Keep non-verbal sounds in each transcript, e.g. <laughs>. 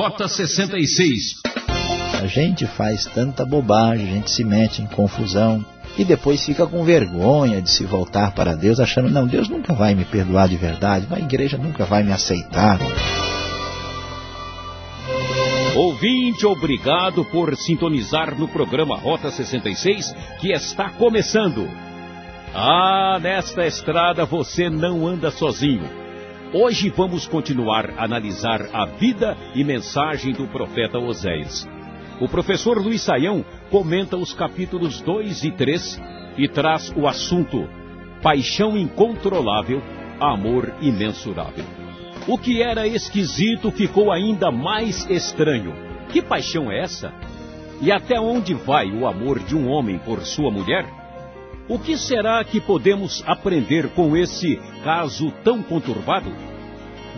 Rota 66. A gente faz tanta bobagem, a gente se mete em confusão e depois fica com vergonha de se voltar para Deus, achando, não, Deus nunca vai me perdoar de verdade, a igreja nunca vai me aceitar. Ouvinte, obrigado por sintonizar no programa Rota 66, que está começando. Ah, nesta estrada você não anda sozinho. Hoje vamos continuar a analisar a vida e mensagem do profeta Oséias. O professor Luiz Saião comenta os capítulos 2 e 3 e traz o assunto Paixão incontrolável, amor imensurável. O que era esquisito ficou ainda mais estranho. Que paixão é essa? E até onde vai o amor de um homem por sua mulher? O que será que podemos aprender com esse caso tão conturbado?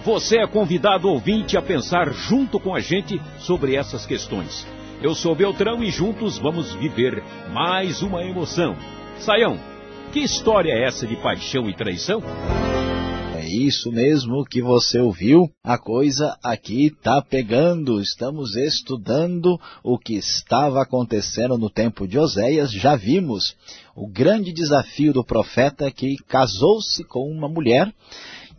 Você é convidado ouvinte a pensar junto com a gente sobre essas questões. Eu sou Beltrão e juntos vamos viver mais uma emoção. Saião, que história é essa de paixão e traição? Isso mesmo que você ouviu. A coisa aqui está pegando. Estamos estudando o que estava acontecendo no tempo de Oséias. Já vimos o grande desafio do profeta que casou-se com uma mulher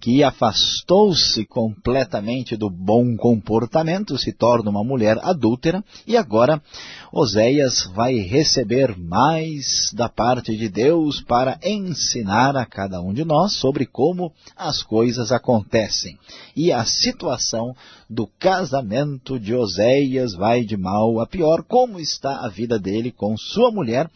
que afastou-se completamente do bom comportamento, se torna uma mulher adúltera, e agora Oséias vai receber mais da parte de Deus para ensinar a cada um de nós sobre como as coisas acontecem. E a situação do casamento de Oséias vai de mal a pior, como está a vida dele com sua mulher,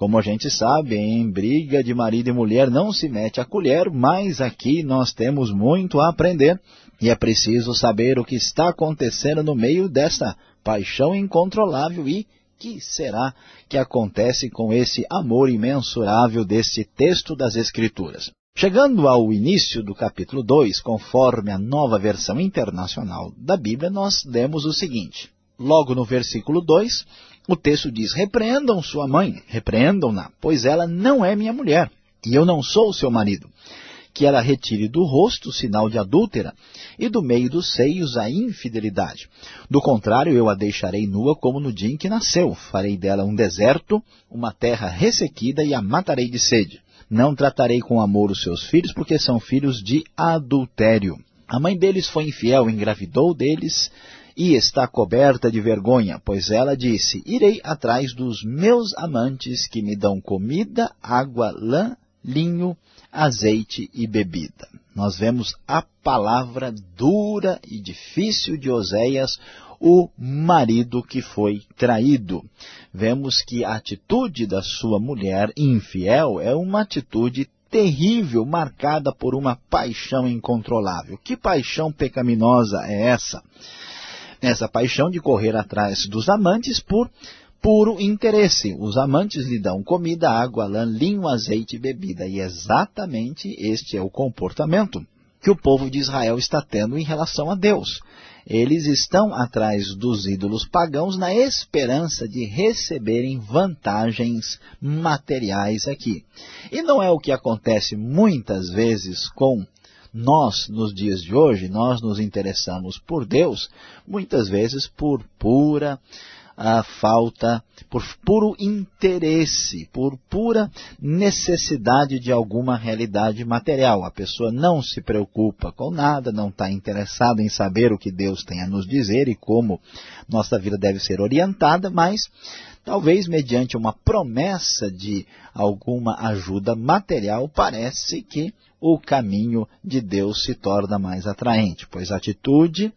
como a gente sabe, em briga de marido e mulher não se mete a colher, mas aqui nós temos muito a aprender e é preciso saber o que está acontecendo no meio desta paixão incontrolável e que será que acontece com esse amor imensurável desse texto das Escrituras. Chegando ao início do capítulo 2, conforme a nova versão internacional da Bíblia, nós lemos o seguinte. Logo no versículo 2, o texto diz, repreendam sua mãe, repreendam-na, pois ela não é minha mulher, e eu não sou seu marido. Que ela retire do rosto o sinal de adúltera, e do meio dos seios a infidelidade. Do contrário, eu a deixarei nua como no dia em que nasceu. Farei dela um deserto, uma terra ressequida, e a matarei de sede. Não tratarei com amor os seus filhos, porque são filhos de adultério. A mãe deles foi infiel, engravidou deles, e está coberta de vergonha, pois ela disse, irei atrás dos meus amantes que me dão comida, água, lã, linho, azeite e bebida. Nós vemos a palavra dura e difícil de Oséias, o marido que foi traído. Vemos que a atitude da sua mulher infiel é uma atitude terrível, marcada por uma paixão incontrolável. Que paixão pecaminosa é essa? Essa paixão de correr atrás dos amantes por puro interesse. Os amantes lhe dão comida, água, lã, linho, azeite e bebida. E exatamente este é o comportamento que o povo de Israel está tendo em relação a Deus. Eles estão atrás dos ídolos pagãos na esperança de receberem vantagens materiais aqui. E não é o que acontece muitas vezes com nós, nos dias de hoje, nós nos interessamos por Deus, muitas vezes por pura a falta, por puro interesse, por pura necessidade de alguma realidade material. A pessoa não se preocupa com nada, não está interessada em saber o que Deus tem a nos dizer e como nossa vida deve ser orientada, mas talvez mediante uma promessa de alguma ajuda material, parece que o caminho de Deus se torna mais atraente, pois a atitude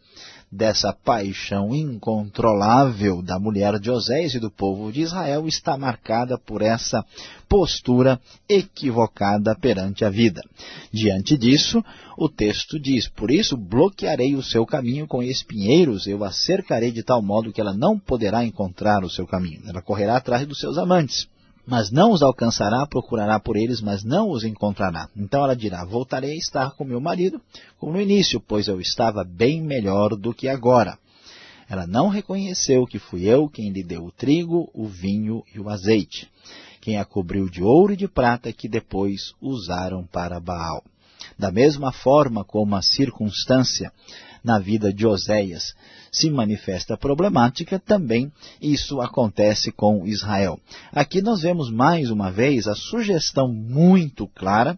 dessa paixão incontrolável da mulher de Osés e do povo de Israel está marcada por essa postura equivocada perante a vida. Diante disso, o texto diz, por isso bloquearei o seu caminho com espinheiros, eu a cercarei de tal modo que ela não poderá encontrar o seu caminho. Ela correrá atrás dos seus amantes mas não os alcançará, procurará por eles, mas não os encontrará. Então ela dirá, voltarei a estar com meu marido, como no início, pois eu estava bem melhor do que agora. Ela não reconheceu que fui eu quem lhe deu o trigo, o vinho e o azeite, quem a cobriu de ouro e de prata que depois usaram para Baal. Da mesma forma como a circunstância na vida de Oséias se manifesta problemática, também isso acontece com Israel. Aqui nós vemos mais uma vez a sugestão muito clara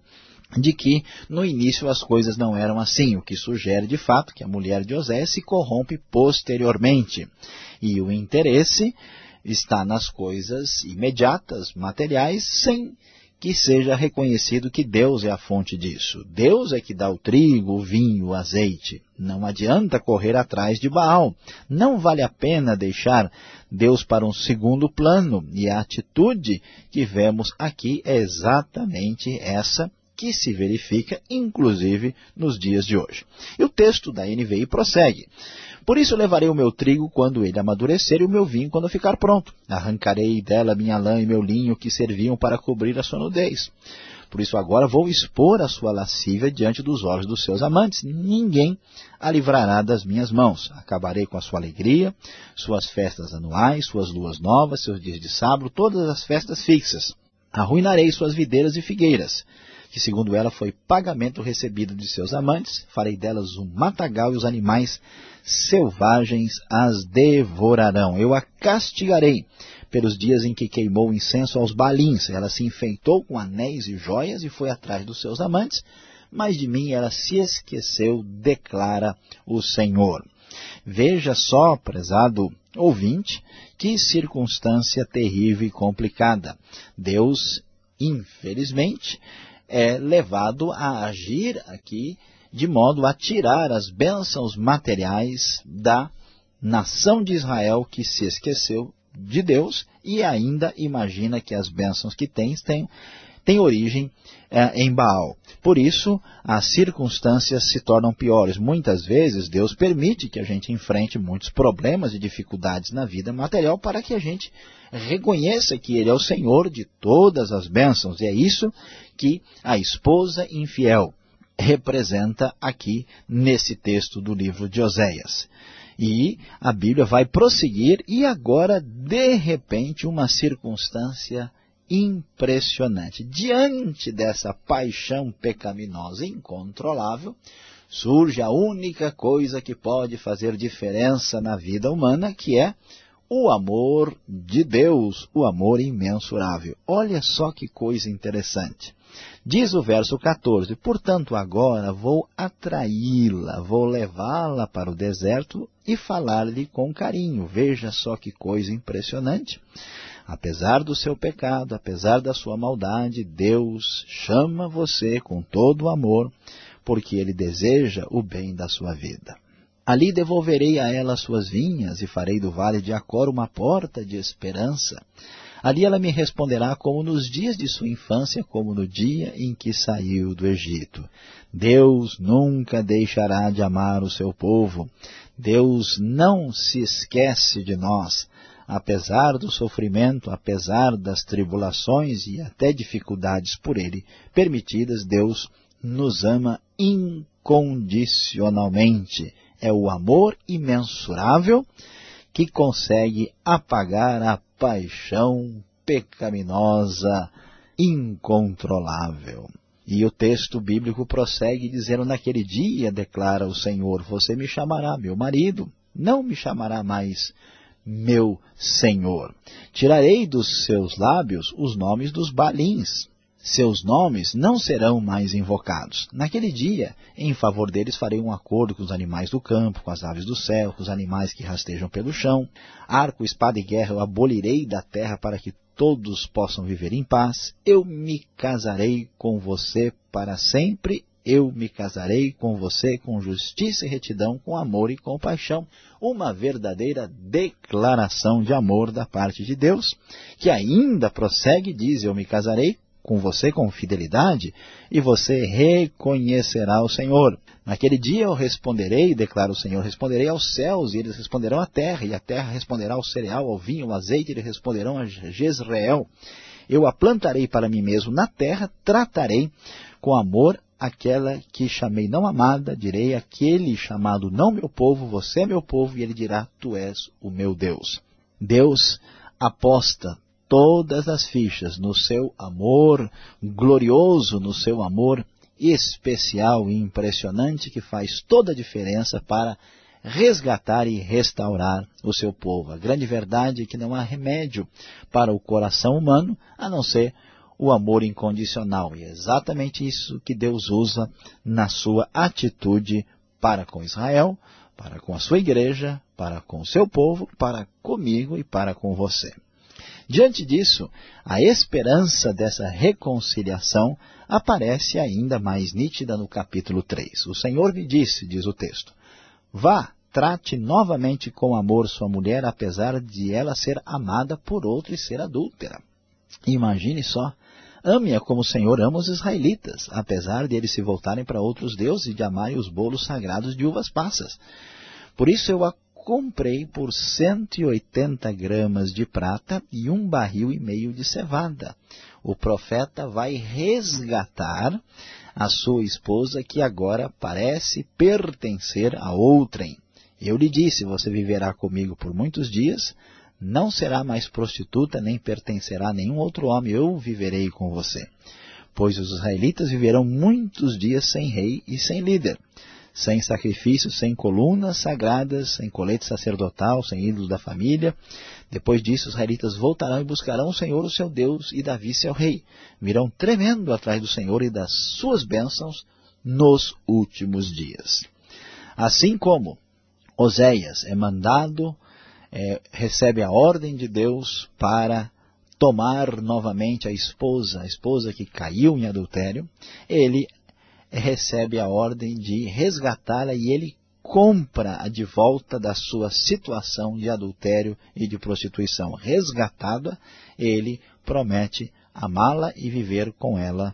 de que no início as coisas não eram assim, o que sugere de fato que a mulher de Oséias se corrompe posteriormente. E o interesse está nas coisas imediatas, materiais, sem que seja reconhecido que Deus é a fonte disso. Deus é que dá o trigo, o vinho, o azeite. Não adianta correr atrás de Baal. Não vale a pena deixar Deus para um segundo plano. E a atitude que vemos aqui é exatamente essa que se verifica, inclusive, nos dias de hoje. E o texto da NVI prossegue. Por isso levarei o meu trigo quando ele amadurecer e o meu vinho quando ficar pronto. Arrancarei dela minha lã e meu linho que serviam para cobrir a sua nudez. Por isso agora vou expor a sua lascívia diante dos olhos dos seus amantes. Ninguém a livrará das minhas mãos. Acabarei com a sua alegria, suas festas anuais, suas luas novas, seus dias de sábado, todas as festas fixas. Arruinarei suas videiras e figueiras que segundo ela foi pagamento recebido de seus amantes, farei delas um matagal e os animais selvagens as devorarão. Eu a castigarei pelos dias em que queimou incenso aos balins. Ela se enfeitou com anéis e joias e foi atrás dos seus amantes, mas de mim ela se esqueceu, declara o Senhor. Veja só, prezado ouvinte, que circunstância terrível e complicada. Deus, infelizmente, é levado a agir aqui de modo a tirar as bênçãos materiais da nação de Israel que se esqueceu de Deus e ainda imagina que as bênçãos que tem têm, têm origem é, em Baal. Por isso, as circunstâncias se tornam piores. Muitas vezes, Deus permite que a gente enfrente muitos problemas e dificuldades na vida material para que a gente reconheça que Ele é o Senhor de todas as bênçãos. E é isso que a esposa infiel representa aqui nesse texto do livro de Oséias. E a Bíblia vai prosseguir e agora, de repente, uma circunstância impressionante. Diante dessa paixão pecaminosa incontrolável, surge a única coisa que pode fazer diferença na vida humana, que é o amor de Deus, o amor imensurável. Olha só que coisa interessante. Diz o verso 14, portanto agora vou atraí-la, vou levá-la para o deserto e falar-lhe com carinho. Veja só que coisa impressionante. Apesar do seu pecado, apesar da sua maldade, Deus chama você com todo o amor, porque Ele deseja o bem da sua vida. Ali devolverei a ela suas vinhas e farei do vale de Acor uma porta de esperança. Ali ela me responderá como nos dias de sua infância, como no dia em que saiu do Egito. Deus nunca deixará de amar o seu povo. Deus não se esquece de nós. Apesar do sofrimento, apesar das tribulações e até dificuldades por ele permitidas, Deus nos ama incondicionalmente é o amor imensurável que consegue apagar a paixão pecaminosa incontrolável. E o texto bíblico prossegue dizendo, naquele dia, declara o Senhor, você me chamará meu marido, não me chamará mais meu Senhor. Tirarei dos seus lábios os nomes dos balins, seus nomes não serão mais invocados. Naquele dia, em favor deles farei um acordo com os animais do campo, com as aves do céu, com os animais que rastejam pelo chão. Arco, espada e guerra eu abolirei da terra para que todos possam viver em paz. Eu me casarei com você para sempre. Eu me casarei com você com justiça e retidão, com amor e compaixão. Uma verdadeira declaração de amor da parte de Deus, que ainda prossegue, diz, eu me casarei com você com fidelidade, e você reconhecerá o Senhor. Naquele dia eu responderei, declara o Senhor, responderei aos céus, e eles responderão à terra, e a terra responderá ao cereal, ao vinho, ao azeite, e eles responderão a Jezreel. Eu a plantarei para mim mesmo na terra, tratarei com amor aquela que chamei não amada, direi aquele chamado não meu povo, você é meu povo, e ele dirá, tu és o meu Deus. Deus aposta todas as fichas no seu amor glorioso, no seu amor especial e impressionante que faz toda a diferença para resgatar e restaurar o seu povo. A grande verdade é que não há remédio para o coração humano a não ser o amor incondicional. E é exatamente isso que Deus usa na sua atitude para com Israel, para com a sua igreja, para com o seu povo, para comigo e para com você. Diante disso, a esperança dessa reconciliação aparece ainda mais nítida no capítulo 3. O Senhor me disse, diz o texto, Vá, trate novamente com amor sua mulher, apesar de ela ser amada por outro e ser adúltera. Imagine só, ame-a como o Senhor ama os israelitas, apesar de eles se voltarem para outros deuses e de amarem os bolos sagrados de uvas passas. Por isso eu a comprei por 180 gramas de prata e um barril e meio de cevada. O profeta vai resgatar a sua esposa que agora parece pertencer a outrem. Eu lhe disse, você viverá comigo por muitos dias, não será mais prostituta, nem pertencerá a nenhum outro homem, eu viverei com você. Pois os israelitas viverão muitos dias sem rei e sem líder sem sacrifícios, sem colunas sagradas, sem colete sacerdotal, sem ídolos da família. Depois disso, os israelitas voltarão e buscarão o Senhor, o seu Deus, e Davi, seu rei. Virão tremendo atrás do Senhor e das suas bênçãos nos últimos dias. Assim como Oséias é mandado, é, recebe a ordem de Deus para tomar novamente a esposa, a esposa que caiu em adultério, ele recebe a ordem de resgatá-la e ele compra-a de volta da sua situação de adultério e de prostituição. Resgatada, ele promete amá-la e viver com ela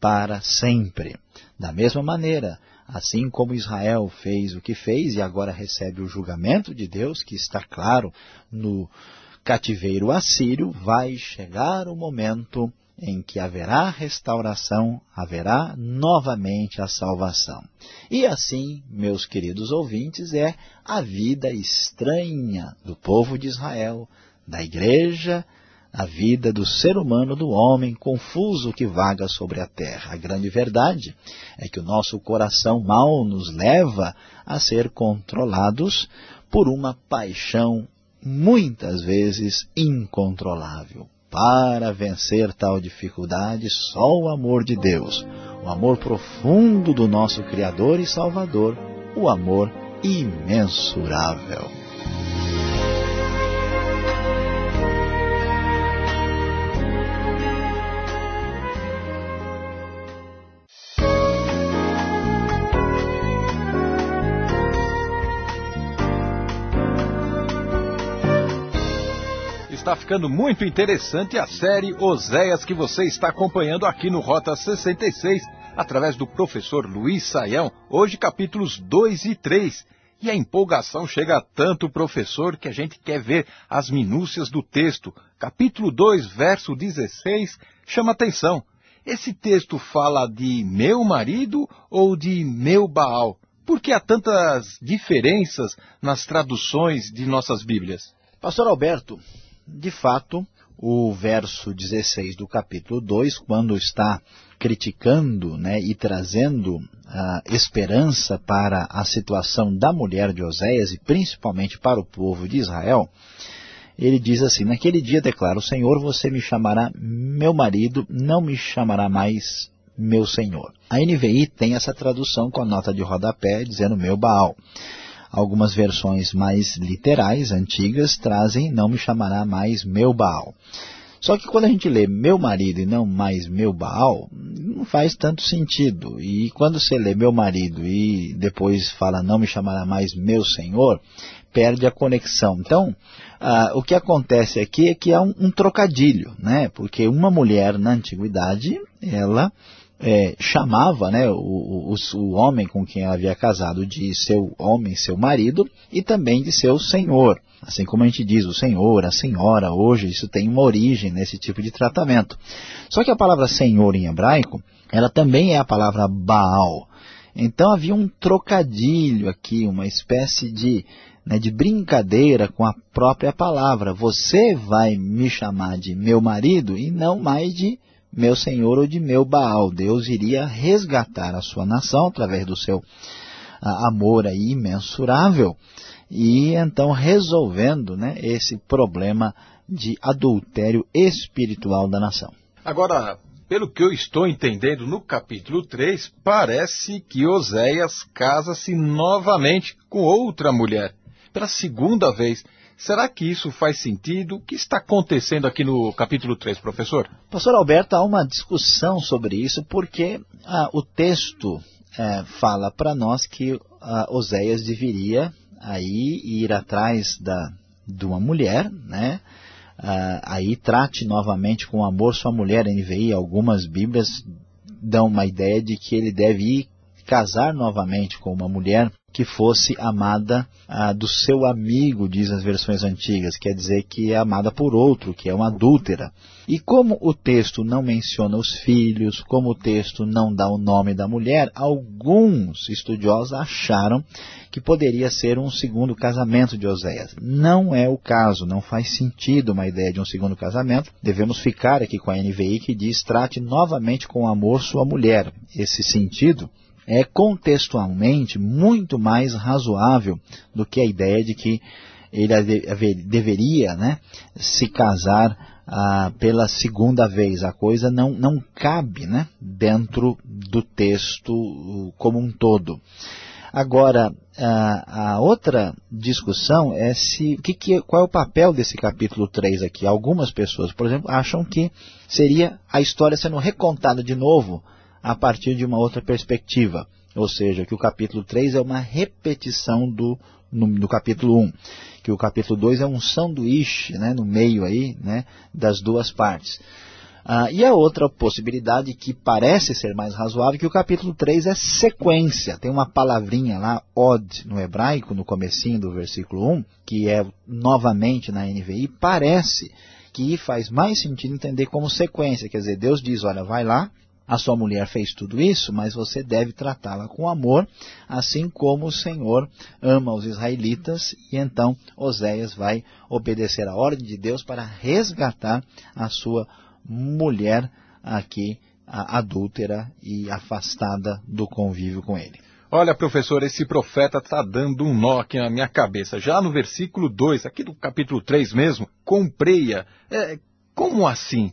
para sempre. Da mesma maneira, assim como Israel fez o que fez e agora recebe o julgamento de Deus, que está claro no cativeiro assírio, vai chegar o momento em que haverá restauração, haverá novamente a salvação. E assim, meus queridos ouvintes, é a vida estranha do povo de Israel, da igreja, a vida do ser humano, do homem confuso que vaga sobre a terra. A grande verdade é que o nosso coração mal nos leva a ser controlados por uma paixão muitas vezes incontrolável. Para vencer tal dificuldade, só o amor de Deus, o amor profundo do nosso Criador e Salvador, o amor imensurável. Está ficando muito interessante a série Oséias que você está acompanhando aqui no Rota 66, através do professor Luiz Saião, hoje capítulos 2 e 3. E a empolgação chega a tanto, professor, que a gente quer ver as minúcias do texto. Capítulo 2, verso 16, chama atenção. Esse texto fala de meu marido ou de meu Baal? Por que há tantas diferenças nas traduções de nossas Bíblias? Pastor Alberto, de fato, o verso 16 do capítulo 2, quando está criticando né, e trazendo a esperança para a situação da mulher de Oséias e principalmente para o povo de Israel, ele diz assim, naquele dia declara o Senhor, você me chamará meu marido, não me chamará mais meu Senhor. A NVI tem essa tradução com a nota de rodapé dizendo meu Baal. Algumas versões mais literais, antigas, trazem não me chamará mais meu Baal. Só que quando a gente lê meu marido e não mais meu Baal, não faz tanto sentido. E quando você lê meu marido e depois fala não me chamará mais meu Senhor, perde a conexão. Então, ah, o que acontece aqui é que é um, um trocadilho, né? Porque uma mulher na antiguidade, ela é, chamava né, o, o, o, homem com quem ela havia casado de seu homem, seu marido, e também de seu senhor. Assim como a gente diz o senhor, a senhora, hoje isso tem uma origem nesse tipo de tratamento. Só que a palavra senhor em hebraico, ela também é a palavra Baal. Então havia um trocadilho aqui, uma espécie de, né, de brincadeira com a própria palavra. Você vai me chamar de meu marido e não mais de meu Senhor ou de meu Baal. Deus iria resgatar a sua nação através do seu amor aí imensurável e então resolvendo né, esse problema de adultério espiritual da nação. Agora, pelo que eu estou entendendo no capítulo 3, parece que Oséias casa-se novamente com outra mulher, pela segunda vez. Será que isso faz sentido? O que está acontecendo aqui no capítulo 3, professor? Pastor Alberto, há uma discussão sobre isso, porque ah, o texto é, fala para nós que ah, Oséias deveria aí ir atrás da, de uma mulher, né? Uh, aí trate novamente com amor sua mulher, NVI, algumas bíblias dão uma ideia de que ele deve ir casar novamente com uma mulher que fosse amada ah, do seu amigo, diz as versões antigas, quer dizer que é amada por outro, que é uma adúltera. E como o texto não menciona os filhos, como o texto não dá o nome da mulher, alguns estudiosos acharam que poderia ser um segundo casamento de Oséias. Não é o caso, não faz sentido uma ideia de um segundo casamento. Devemos ficar aqui com a NVI que diz, trate novamente com amor sua mulher. Esse sentido é contextualmente muito mais razoável do que a ideia de que ele deveria né, se casar ah, pela segunda vez. A coisa não, não cabe né, dentro do texto como um todo. Agora, a, a outra discussão é se que, que, qual é o papel desse capítulo 3 aqui. Algumas pessoas, por exemplo, acham que seria a história sendo recontada de novo a partir de uma outra perspectiva. Ou seja, que o capítulo 3 é uma repetição do, no, do capítulo 1. Que o capítulo 2 é um sanduíche né, no meio aí, né, das duas partes. Ah, e a outra possibilidade que parece ser mais razoável, que o capítulo 3 é sequência. Tem uma palavrinha lá, od, no hebraico, no comecinho do versículo 1, que é novamente na NVI, parece que faz mais sentido entender como sequência. Quer dizer, Deus diz, olha, vai lá, a sua mulher fez tudo isso, mas você deve tratá-la com amor, assim como o Senhor ama os israelitas, e então Oséias vai obedecer a ordem de Deus para resgatar a sua mulher aqui, adúltera e afastada do convívio com ele. Olha, professor, esse profeta está dando um nó aqui na minha cabeça. Já no versículo 2, aqui do capítulo 3 mesmo, comprei-a. É, como assim?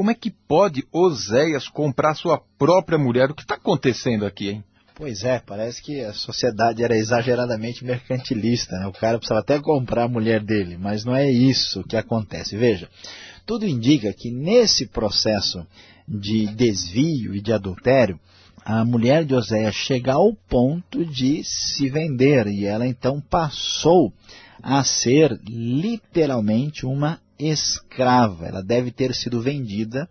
Como é que pode Oséias comprar sua própria mulher? O que está acontecendo aqui, hein? Pois é, parece que a sociedade era exageradamente mercantilista. Né? O cara precisava até comprar a mulher dele, mas não é isso que acontece. Veja, tudo indica que nesse processo de desvio e de adultério, a mulher de Oséias chega ao ponto de se vender e ela então passou a ser literalmente uma escrava. Ela deve ter sido vendida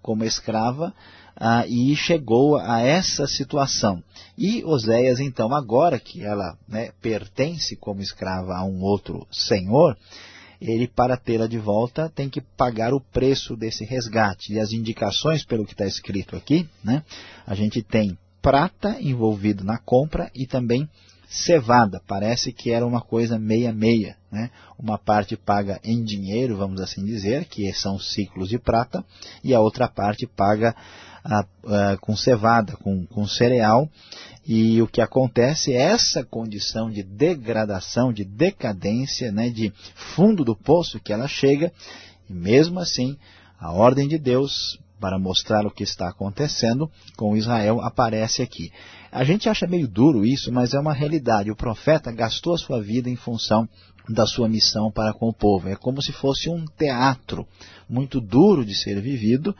como escrava ah, e chegou a essa situação. E Oséias, então, agora que ela né, pertence como escrava a um outro senhor, ele, para tê-la de volta, tem que pagar o preço desse resgate. E as indicações, pelo que está escrito aqui, né, a gente tem prata envolvido na compra e também cevada. Parece que era uma coisa meia-meia. Né? Uma parte paga em dinheiro, vamos assim dizer, que são ciclos de prata, e a outra parte paga a, a, com cevada, com, com cereal. E o que acontece é essa condição de degradação, de decadência, né, de fundo do poço que ela chega, e mesmo assim, a ordem de Deus para mostrar o que está acontecendo com Israel aparece aqui. A gente acha meio duro isso, mas é uma realidade. O profeta gastou a sua vida em função da sua missão para com o povo. É como se fosse um teatro muito duro de ser vivido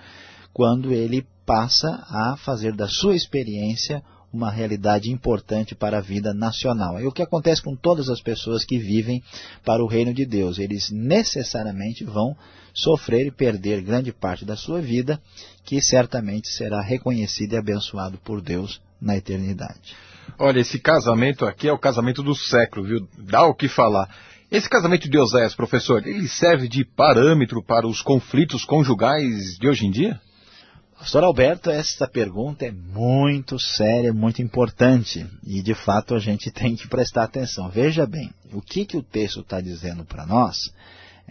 quando ele passa a fazer da sua experiência uma realidade importante para a vida nacional. É o que acontece com todas as pessoas que vivem para o reino de Deus. Eles necessariamente vão sofrer e perder grande parte da sua vida, que certamente será reconhecido e abençoado por Deus na eternidade. Olha, esse casamento aqui é o casamento do século, viu? Dá o que falar. Esse casamento de Oséias, professor, ele serve de parâmetro para os conflitos conjugais de hoje em dia? Pastor Alberto, esta pergunta é muito séria, muito importante e de fato a gente <laughs> tem que prestar atenção. Veja bem, o que, que o texto está dizendo para nós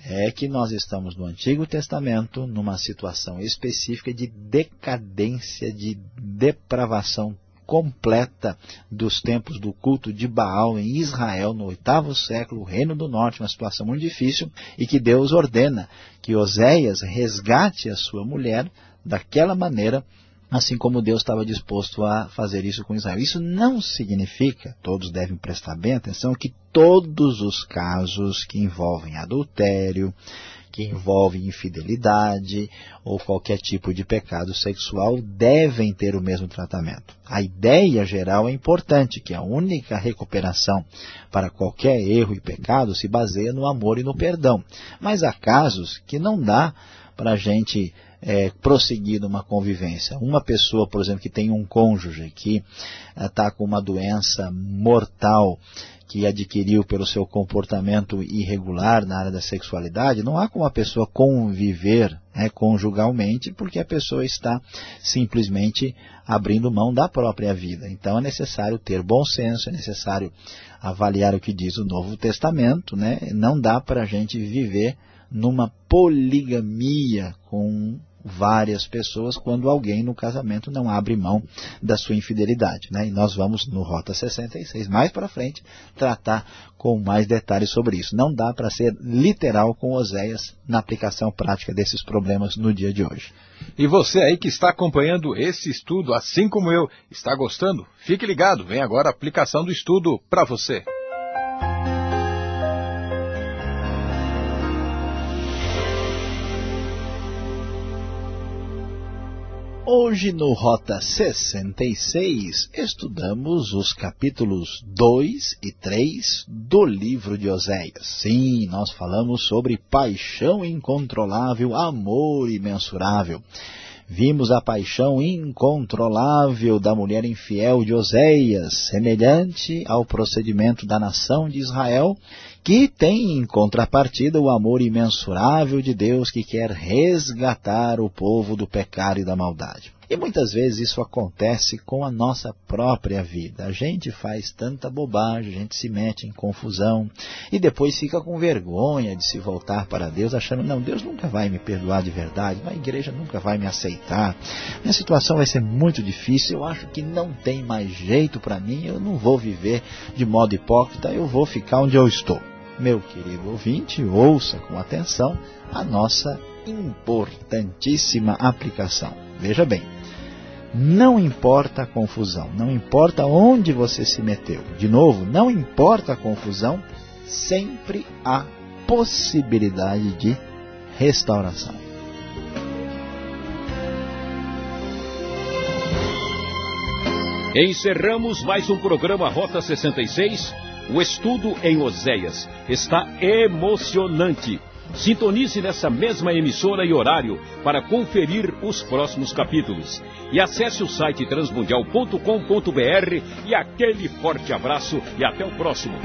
é que nós estamos no Antigo Testamento numa situação específica de decadência, de depravação completa dos tempos do culto de Baal em Israel no oitavo século, o Reino do Norte, uma situação muito difícil, e que Deus ordena que Oséias resgate a sua mulher daquela maneira assim como Deus estava disposto a fazer isso com Israel. Isso não significa, todos devem prestar bem atenção, que todos os casos que envolvem adultério, que envolvem infidelidade ou qualquer tipo de pecado sexual devem ter o mesmo tratamento. A ideia geral é importante, que a única recuperação para qualquer erro e pecado se baseia no amor e no perdão. Mas há casos que não dá para a gente é, prosseguir numa convivência. Uma pessoa, por exemplo, que tem um cônjuge que está é, com uma doença mortal que adquiriu pelo seu comportamento irregular na área da sexualidade, não há como a pessoa conviver né, conjugalmente porque a pessoa está simplesmente abrindo mão da própria vida. Então é necessário ter bom senso, é necessário avaliar o que diz o Novo Testamento, né? não dá para a gente viver numa poligamia com várias pessoas quando alguém no casamento não abre mão da sua infidelidade. Né? E nós vamos no Rota 66, mais para frente, tratar com mais detalhes sobre isso. Não dá para ser literal com Oséias na aplicação prática desses problemas no dia de hoje. E você aí que está acompanhando esse estudo, assim como eu, está gostando? Fique ligado, vem agora a aplicação do estudo para você. Hoje no Rota 66 estudamos os capítulos 2 e 3 do livro de Oséias. Sim, nós falamos sobre paixão incontrolável, amor imensurável. Vimos a paixão incontrolável da mulher infiel de Oséias, semelhante ao procedimento da nação de Israel, que tem em contrapartida o amor imensurável de Deus que quer resgatar o povo do pecado e da maldade. E muitas vezes isso acontece com a nossa própria vida. A gente faz tanta bobagem, a gente se mete em confusão e depois fica com vergonha de se voltar para Deus, achando, não, Deus nunca vai me perdoar de verdade, a igreja nunca vai me aceitar, minha situação vai ser muito difícil, eu acho que não tem mais jeito para mim, eu não vou viver de modo hipócrita, eu vou ficar onde eu estou. Meu querido ouvinte, ouça com atenção a nossa importantíssima aplicação. Veja bem, não importa a confusão, não importa onde você se meteu. De novo, não importa a confusão, sempre há possibilidade de restauração. Encerramos mais um programa Rota 66. O estudo em Oséias está emocionante. Sintonize nessa mesma emissora e horário para conferir os próximos capítulos. E acesse o site transmundial.com.br e aquele forte abraço e até o próximo.